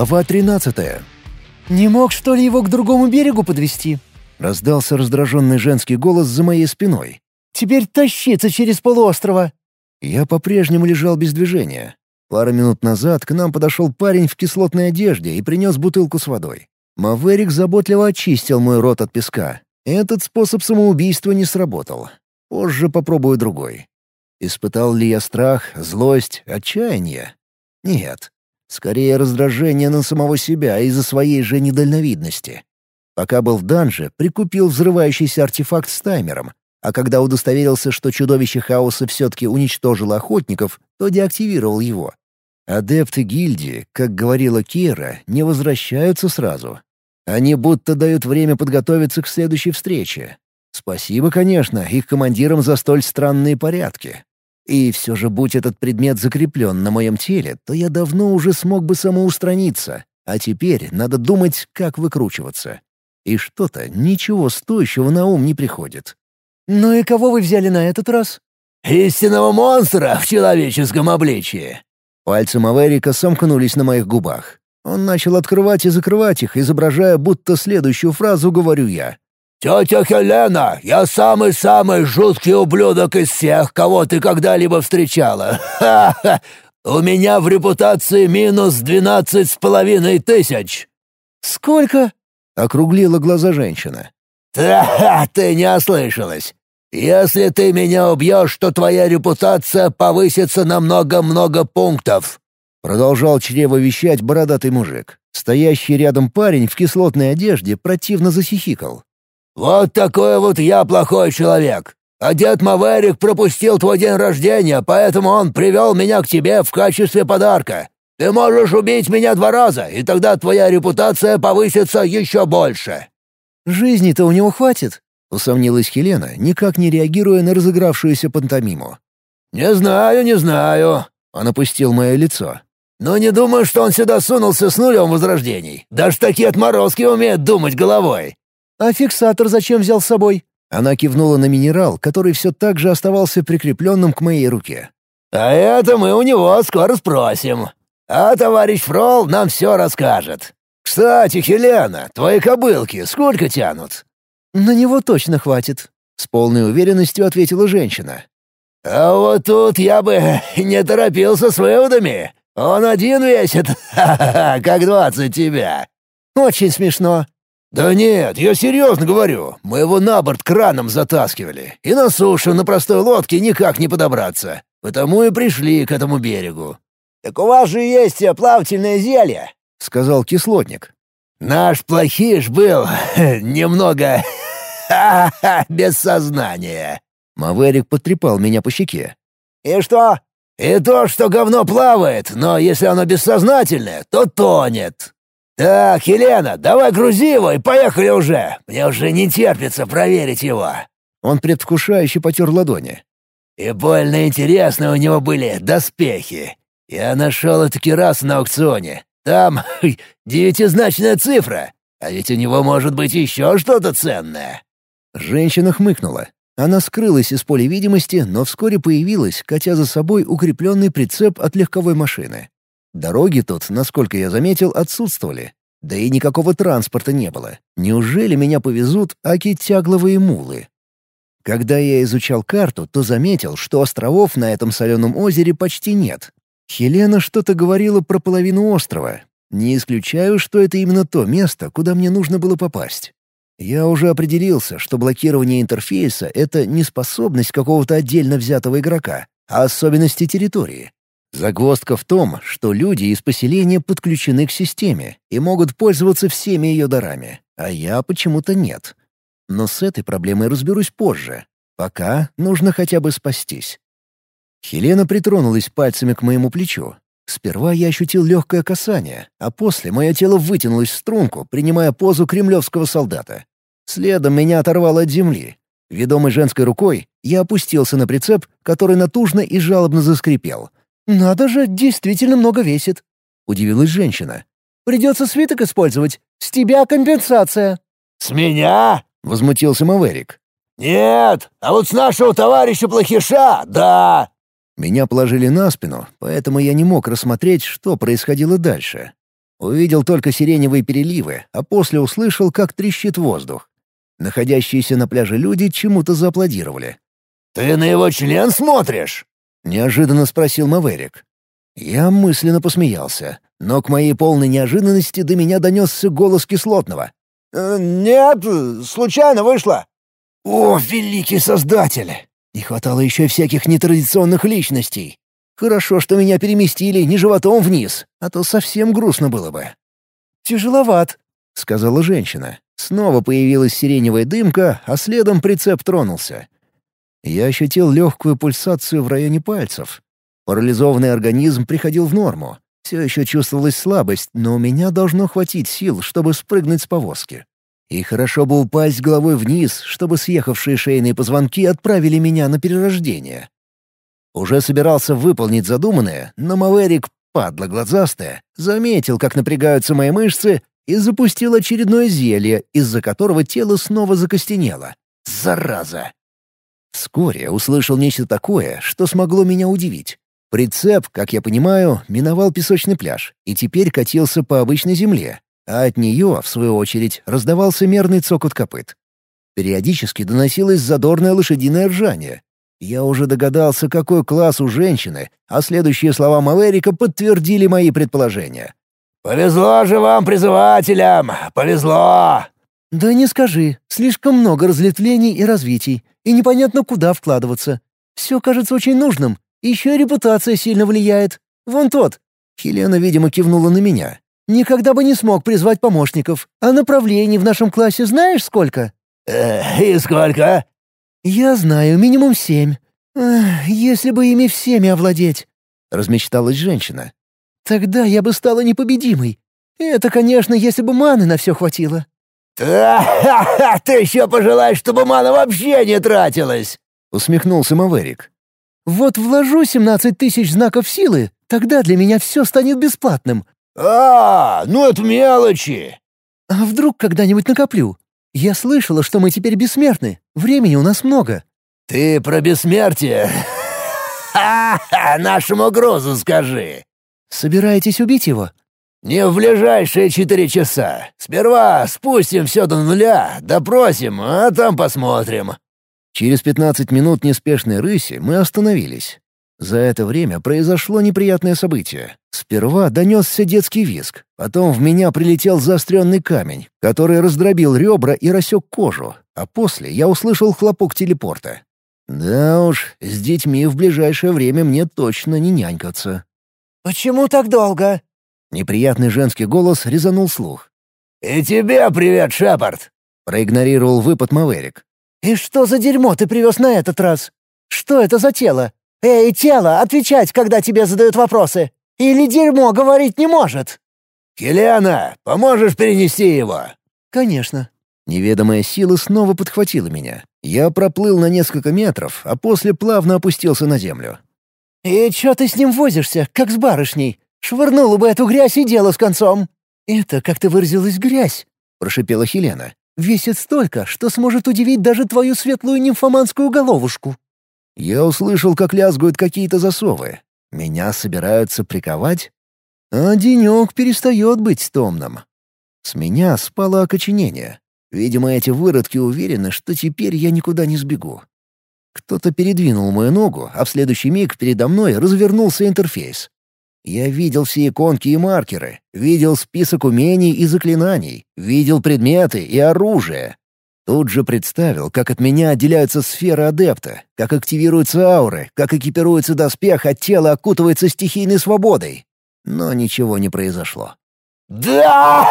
Глава 13. «Не мог, что ли, его к другому берегу подвести? Раздался раздраженный женский голос за моей спиной. «Теперь тащиться через полуострова!» Я по-прежнему лежал без движения. Пару минут назад к нам подошел парень в кислотной одежде и принес бутылку с водой. Маверик заботливо очистил мой рот от песка. Этот способ самоубийства не сработал. Позже попробую другой. Испытал ли я страх, злость, отчаяние? Нет. Скорее раздражение на самого себя из-за своей же недальновидности. Пока был в данже, прикупил взрывающийся артефакт с таймером, а когда удостоверился, что чудовище хаоса все-таки уничтожило охотников, то деактивировал его. Адепты гильдии, как говорила Кира, не возвращаются сразу. Они будто дают время подготовиться к следующей встрече. Спасибо, конечно, их командирам за столь странные порядки. И все же, будь этот предмет закреплен на моем теле, то я давно уже смог бы самоустраниться, а теперь надо думать, как выкручиваться. И что-то ничего стоящего на ум не приходит. «Ну и кого вы взяли на этот раз?» «Истинного монстра в человеческом обличии!» Пальцы Маверика сомкнулись на моих губах. Он начал открывать и закрывать их, изображая, будто следующую фразу говорю я. «Тетя Хелена, я самый-самый жуткий ублюдок из всех, кого ты когда-либо встречала. Ха-ха! У меня в репутации минус двенадцать с половиной тысяч!» «Сколько?» — округлила глаза женщина. «Да, ты не ослышалась. Если ты меня убьешь, то твоя репутация повысится на много-много пунктов. Продолжал чрево вещать бородатый мужик. Стоящий рядом парень в кислотной одежде противно захихикал. «Вот такой вот я плохой человек. А дед Маверик пропустил твой день рождения, поэтому он привел меня к тебе в качестве подарка. Ты можешь убить меня два раза, и тогда твоя репутация повысится еще больше». «Жизни-то у него хватит?» — усомнилась Хелена, никак не реагируя на разыгравшуюся пантомиму. «Не знаю, не знаю», — он опустил мое лицо. «Но не думаю, что он сюда сунулся с нулем возрождений. Даже такие отморозки умеют думать головой». «А фиксатор зачем взял с собой?» Она кивнула на минерал, который все так же оставался прикрепленным к моей руке. «А это мы у него скоро спросим. А товарищ Фрол нам все расскажет. Кстати, Хелена, твои кобылки сколько тянут?» «На него точно хватит», — с полной уверенностью ответила женщина. «А вот тут я бы не торопился с выводами. Он один весит, как двадцать тебя». «Очень смешно». «Да нет, я серьезно говорю. Мы его на борт краном затаскивали. И на сушу на простой лодке никак не подобраться. Потому и пришли к этому берегу». «Так у вас же есть плавательное зелье», — сказал кислотник. «Наш плохиш был немного без сознания». Маверик потрепал меня по щеке. «И что?» «И то, что говно плавает, но если оно бессознательное, то тонет». «Так, Елена, давай грузи его и поехали уже. Мне уже не терпится проверить его». Он предвкушающе потер ладони. «И больно интересно у него были доспехи. Я нашел таки раз на аукционе. Там девятизначная цифра, а ведь у него может быть еще что-то ценное». Женщина хмыкнула. Она скрылась из поля видимости, но вскоре появилась, катя за собой укрепленный прицеп от легковой машины. Дороги тут, насколько я заметил, отсутствовали. Да и никакого транспорта не было. Неужели меня повезут аки-тягловые мулы? Когда я изучал карту, то заметил, что островов на этом соленом озере почти нет. Хелена что-то говорила про половину острова. Не исключаю, что это именно то место, куда мне нужно было попасть. Я уже определился, что блокирование интерфейса — это не способность какого-то отдельно взятого игрока, а особенности территории. Загвоздка в том, что люди из поселения подключены к системе и могут пользоваться всеми ее дарами, а я почему-то нет. Но с этой проблемой разберусь позже. Пока нужно хотя бы спастись. Хелена притронулась пальцами к моему плечу. Сперва я ощутил легкое касание, а после мое тело вытянулось в струнку, принимая позу кремлевского солдата. Следом меня оторвало от земли. Ведомый женской рукой, я опустился на прицеп, который натужно и жалобно заскрипел. «Надо же, действительно много весит», — удивилась женщина. «Придется свиток использовать. С тебя компенсация». «С меня?» — возмутился Маверик. «Нет, а вот с нашего товарища Плохиша, да!» Меня положили на спину, поэтому я не мог рассмотреть, что происходило дальше. Увидел только сиреневые переливы, а после услышал, как трещит воздух. Находящиеся на пляже люди чему-то зааплодировали. «Ты на его член смотришь?» — неожиданно спросил Маверик. Я мысленно посмеялся, но к моей полной неожиданности до меня донесся голос кислотного. «Э, «Нет, случайно вышло». «О, великий создатель! Не хватало еще всяких нетрадиционных личностей. Хорошо, что меня переместили не животом вниз, а то совсем грустно было бы». «Тяжеловат», — сказала женщина. Снова появилась сиреневая дымка, а следом прицеп тронулся. Я ощутил легкую пульсацию в районе пальцев. Парализованный организм приходил в норму. Все еще чувствовалась слабость, но у меня должно хватить сил, чтобы спрыгнуть с повозки. И хорошо бы упасть головой вниз, чтобы съехавшие шейные позвонки отправили меня на перерождение. Уже собирался выполнить задуманное, но Маверик, падла глазастая, заметил, как напрягаются мои мышцы, и запустил очередное зелье, из-за которого тело снова закостенело. Зараза! Вскоре услышал нечто такое, что смогло меня удивить. Прицеп, как я понимаю, миновал песочный пляж и теперь катился по обычной земле, а от нее, в свою очередь, раздавался мерный цокот копыт. Периодически доносилось задорное лошадиное ржание. Я уже догадался, какой класс у женщины, а следующие слова Маверика подтвердили мои предположения. «Повезло же вам, призывателям! Повезло!» «Да не скажи. Слишком много разветвлений и развитий, и непонятно, куда вкладываться. Все кажется очень нужным, еще и репутация сильно влияет. Вон тот». Хелена, видимо, кивнула на меня. «Никогда бы не смог призвать помощников. А направлений в нашем классе знаешь сколько?» э, «И сколько?» «Я знаю, минимум семь. Эх, если бы ими всеми овладеть», — размечталась женщина. «Тогда я бы стала непобедимой. Это, конечно, если бы маны на все хватило». «Ты еще пожелаешь, чтобы мана вообще не тратилась!» — усмехнулся Маверик. Вот вложу семнадцать тысяч знаков силы, тогда для меня все станет бесплатным». «А, ну это мелочи!» «А вдруг когда-нибудь накоплю? Я слышала, что мы теперь бессмертны. Времени у нас много». «Ты про бессмертие? Ха-ха, нашему грузу скажи!» «Собираетесь убить его?» «Не в ближайшие четыре часа. Сперва спустим все до нуля, допросим, а там посмотрим». Через 15 минут неспешной рыси мы остановились. За это время произошло неприятное событие. Сперва донесся детский визг, потом в меня прилетел заостренный камень, который раздробил ребра и рассек кожу, а после я услышал хлопок телепорта. Да уж, с детьми в ближайшее время мне точно не нянькаться. «Почему так долго?» Неприятный женский голос резанул слух. «И тебе привет, Шепард!» — проигнорировал выпад Маверик. «И что за дерьмо ты привез на этот раз? Что это за тело? Эй, тело, отвечать, когда тебе задают вопросы! Или дерьмо говорить не может?» «Келена, поможешь перенести его?» «Конечно». Неведомая сила снова подхватила меня. Я проплыл на несколько метров, а после плавно опустился на землю. «И чё ты с ним возишься, как с барышней? Швырнула бы эту грязь и дело с концом!» «Это, как ты выразилась, грязь!» — прошипела Хелена весит столько, что сможет удивить даже твою светлую нимфоманскую головушку». Я услышал, как лязгают какие-то засовы. Меня собираются приковать? А денек перестает быть томным. С меня спало окоченение. Видимо, эти выродки уверены, что теперь я никуда не сбегу. Кто-то передвинул мою ногу, а в следующий миг передо мной развернулся интерфейс. Я видел все иконки и маркеры, видел список умений и заклинаний, видел предметы и оружие. Тут же представил, как от меня отделяются сферы адепта, как активируются ауры, как экипируется доспех, а тело окутывается стихийной свободой. Но ничего не произошло. «Да!»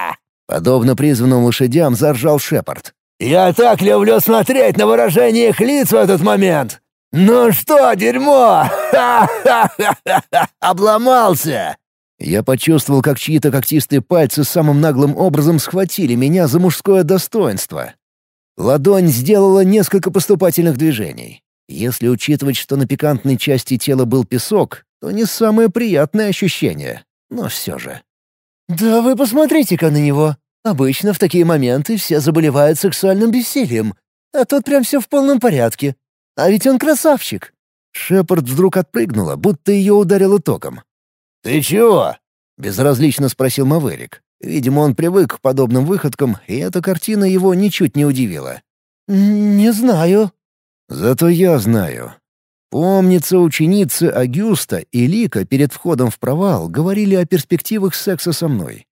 Подобно призванным лошадям заржал Шепард. «Я так люблю смотреть на выражение их лиц в этот момент! «Ну что, дерьмо! Обломался!» Я почувствовал, как чьи-то когтистые пальцы самым наглым образом схватили меня за мужское достоинство. Ладонь сделала несколько поступательных движений. Если учитывать, что на пикантной части тела был песок, то не самое приятное ощущение. Но все же. «Да вы посмотрите-ка на него. Обычно в такие моменты все заболевают сексуальным бессилием, а тут прям все в полном порядке. А ведь он красавчик!» Шепард вдруг отпрыгнула, будто ее ударило током. «Ты чего?» — безразлично спросил Маверик. Видимо, он привык к подобным выходкам, и эта картина его ничуть не удивила. «Не знаю». «Зато я знаю. Помнится, ученицы Агюста и Лика перед входом в провал говорили о перспективах секса со мной.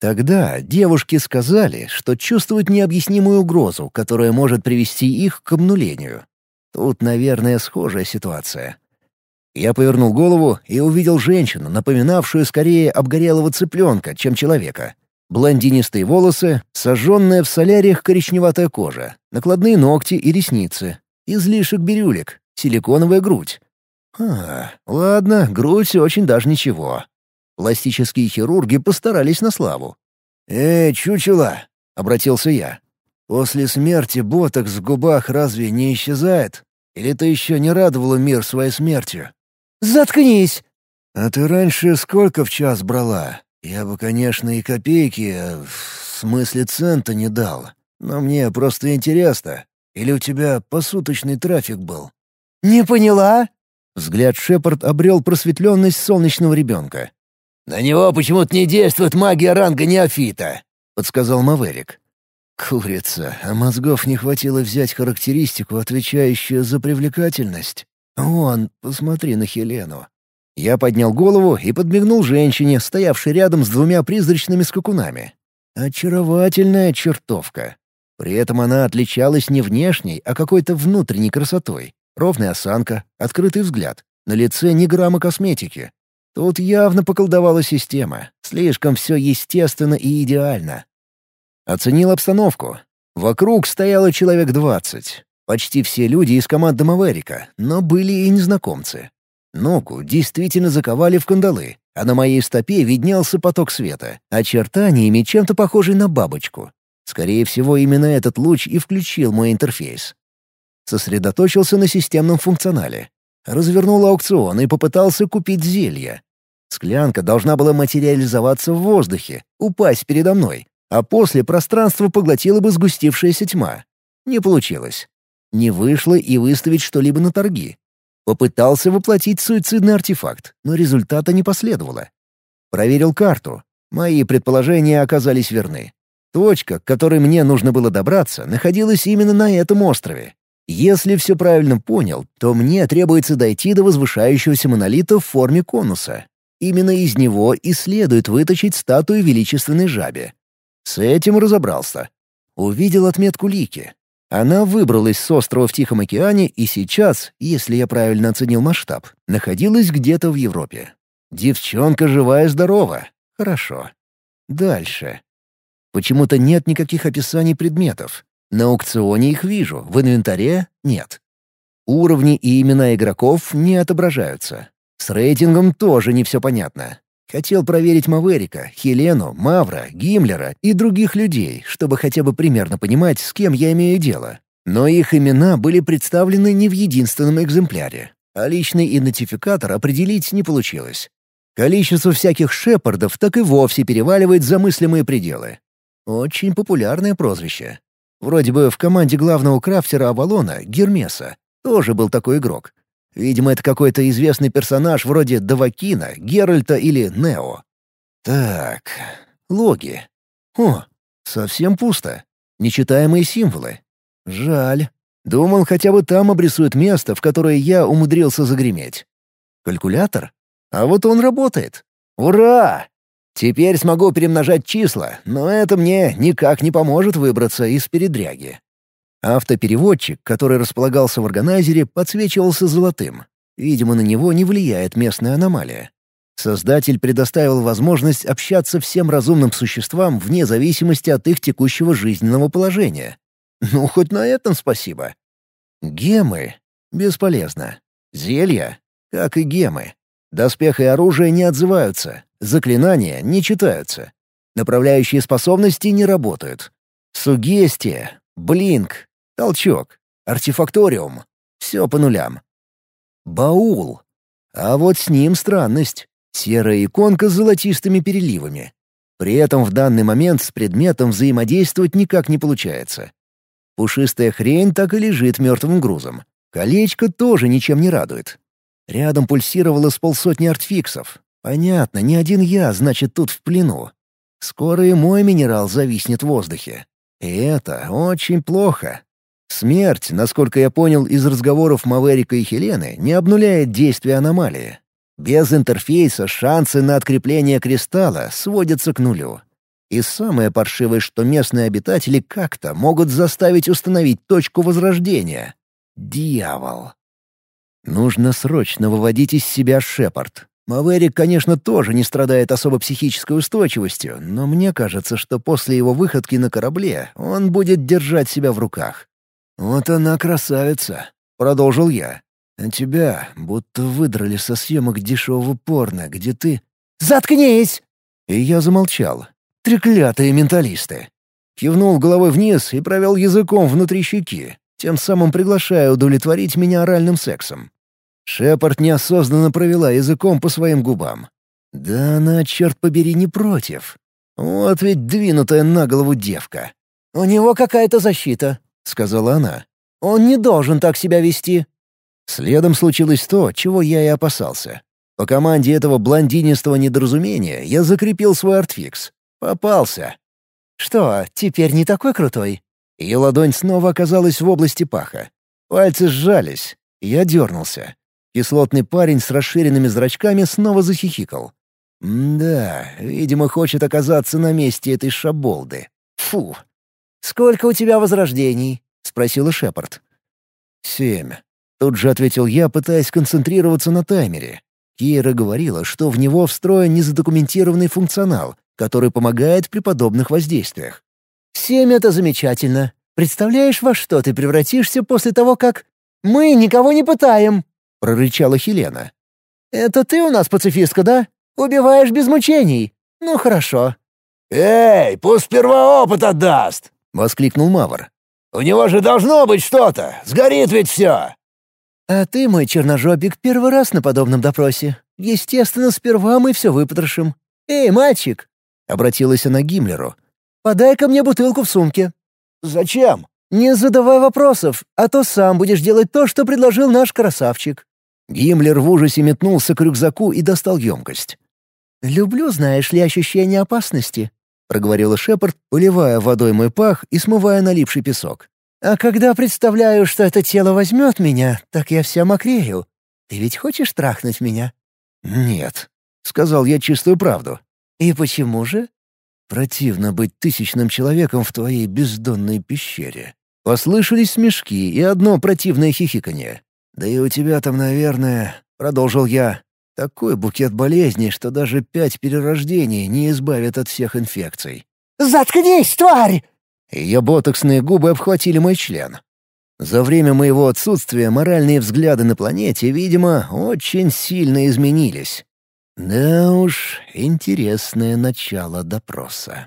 Тогда девушки сказали, что чувствуют необъяснимую угрозу, которая может привести их к обнулению. Тут, наверное, схожая ситуация. Я повернул голову и увидел женщину, напоминавшую скорее обгорелого цыпленка, чем человека. Блондинистые волосы, сожженная в соляриях коричневатая кожа, накладные ногти и ресницы, излишек бирюлек, силиконовая грудь. А, ладно, грудь очень даже ничего. Пластические хирурги постарались на славу. «Эй, чучело!» — обратился я. «После смерти ботокс в губах разве не исчезает? Или ты еще не радовала мир своей смертью?» «Заткнись!» «А ты раньше сколько в час брала? Я бы, конечно, и копейки, э, в смысле цента не дал. Но мне просто интересно. Или у тебя посуточный трафик был?» «Не поняла?» Взгляд Шепард обрел просветленность солнечного ребенка. «На него почему-то не действует магия ранга неофита», — подсказал Маверик. «Курица, а мозгов не хватило взять характеристику, отвечающую за привлекательность? Вон, посмотри на Хелену». Я поднял голову и подмигнул женщине, стоявшей рядом с двумя призрачными скакунами. Очаровательная чертовка. При этом она отличалась не внешней, а какой-то внутренней красотой. Ровная осанка, открытый взгляд. На лице ни грамма косметики. Тут явно поколдовала система. Слишком все естественно и идеально. Оценил обстановку. Вокруг стояло человек двадцать. Почти все люди из команды Маверика, но были и незнакомцы. Ногу действительно заковали в кандалы, а на моей стопе виднелся поток света, очертаниями чем-то похожий на бабочку. Скорее всего, именно этот луч и включил мой интерфейс. Сосредоточился на системном функционале. Развернул аукцион и попытался купить зелье. Склянка должна была материализоваться в воздухе, упасть передо мной, а после пространство поглотила бы сгустившаяся тьма. Не получилось. Не вышло и выставить что-либо на торги. Попытался воплотить суицидный артефакт, но результата не последовало. Проверил карту. Мои предположения оказались верны. Точка, к которой мне нужно было добраться, находилась именно на этом острове. Если все правильно понял, то мне требуется дойти до возвышающегося монолита в форме конуса. Именно из него и следует вытащить статую величественной жабе. С этим разобрался. Увидел отметку Лики. Она выбралась с острова в Тихом океане и сейчас, если я правильно оценил масштаб, находилась где-то в Европе. Девчонка живая-здорова. Хорошо. Дальше. Почему-то нет никаких описаний предметов. На аукционе их вижу, в инвентаре — нет. Уровни и имена игроков не отображаются. С рейтингом тоже не все понятно. Хотел проверить Маверика, Хелену, Мавра, Гиммлера и других людей, чтобы хотя бы примерно понимать, с кем я имею дело. Но их имена были представлены не в единственном экземпляре, а личный идентификатор определить не получилось. Количество всяких шепардов так и вовсе переваливает за мыслимые пределы. Очень популярное прозвище. Вроде бы в команде главного крафтера Авалона, Гермеса, тоже был такой игрок. Видимо, это какой-то известный персонаж вроде Давакина, Геральта или Нео. Так, логи. О, совсем пусто. Нечитаемые символы. Жаль. Думал, хотя бы там обрисуют место, в которое я умудрился загреметь. Калькулятор? А вот он работает. Ура! Теперь смогу перемножать числа, но это мне никак не поможет выбраться из передряги. Автопереводчик, который располагался в органайзере, подсвечивался золотым. Видимо, на него не влияет местная аномалия. Создатель предоставил возможность общаться всем разумным существам вне зависимости от их текущего жизненного положения. Ну, хоть на этом спасибо. Гемы. Бесполезно. Зелья. Как и гемы. Доспех и оружие не отзываются. Заклинания не читаются. Направляющие способности не работают. Сугестия, блинк, толчок, артефакториум. Все по нулям. Баул. А вот с ним странность. Серая иконка с золотистыми переливами. При этом в данный момент с предметом взаимодействовать никак не получается. Пушистая хрень так и лежит мертвым грузом. Колечко тоже ничем не радует. Рядом пульсировало с полсотни артфиксов. Понятно, не один я, значит, тут в плену. Скоро и мой минерал зависнет в воздухе. И это очень плохо. Смерть, насколько я понял из разговоров Маверика и Хелены, не обнуляет действие аномалии. Без интерфейса шансы на открепление кристалла сводятся к нулю. И самое паршивое, что местные обитатели как-то могут заставить установить точку возрождения. Дьявол. Нужно срочно выводить из себя Шепард. Маверик, конечно, тоже не страдает особо психической устойчивостью, но мне кажется, что после его выходки на корабле он будет держать себя в руках. «Вот она красавица», — продолжил я. «А тебя будто выдрали со съемок дешевого порно, где ты...» «Заткнись!» И я замолчал. «Треклятые менталисты!» Кивнул головой вниз и провел языком внутри щеки, тем самым приглашая удовлетворить меня оральным сексом. Шепард неосознанно провела языком по своим губам. Да она, черт побери, не против. Вот ведь двинутая на голову девка. «У него какая-то защита», — сказала она. «Он не должен так себя вести». Следом случилось то, чего я и опасался. По команде этого блондинистого недоразумения я закрепил свой артфикс. Попался. «Что, теперь не такой крутой?» Ее ладонь снова оказалась в области паха. Пальцы сжались. Я дернулся. Кислотный парень с расширенными зрачками снова захихикал. «Да, видимо, хочет оказаться на месте этой шаболды. Фу!» «Сколько у тебя возрождений?» — спросила Шепард. «Семь». Тут же ответил я, пытаясь концентрироваться на таймере. Кира говорила, что в него встроен незадокументированный функционал, который помогает при подобных воздействиях. «Семь — это замечательно. Представляешь, во что ты превратишься после того, как...» «Мы никого не пытаем!» — прорычала Хелена. «Это ты у нас пацифистка, да? Убиваешь без мучений. Ну, хорошо». «Эй, пусть сперва опыт отдаст!» — воскликнул Мавр. «У него же должно быть что-то! Сгорит ведь все!» «А ты, мой черножопик, первый раз на подобном допросе. Естественно, сперва мы все выпотрошим. Эй, мальчик!» — обратилась она к Гиммлеру. «Подай-ка мне бутылку в сумке». «Зачем?» «Не задавай вопросов, а то сам будешь делать то, что предложил наш красавчик». Гиммлер в ужасе метнулся к рюкзаку и достал емкость. «Люблю, знаешь ли, ощущение опасности», — проговорила Шепард, поливая водой мой пах и смывая налипший песок. «А когда представляю, что это тело возьмет меня, так я вся мокрею. Ты ведь хочешь трахнуть меня?» «Нет», — сказал я чистую правду. «И почему же?» «Противно быть тысячным человеком в твоей бездонной пещере». Послышались смешки и одно противное хихиканье. «Да и у тебя там, наверное...» — продолжил я. «Такой букет болезней, что даже пять перерождений не избавит от всех инфекций». «Заткнись, тварь!» Ее ботоксные губы обхватили мой член. За время моего отсутствия моральные взгляды на планете, видимо, очень сильно изменились. Да уж, интересное начало допроса.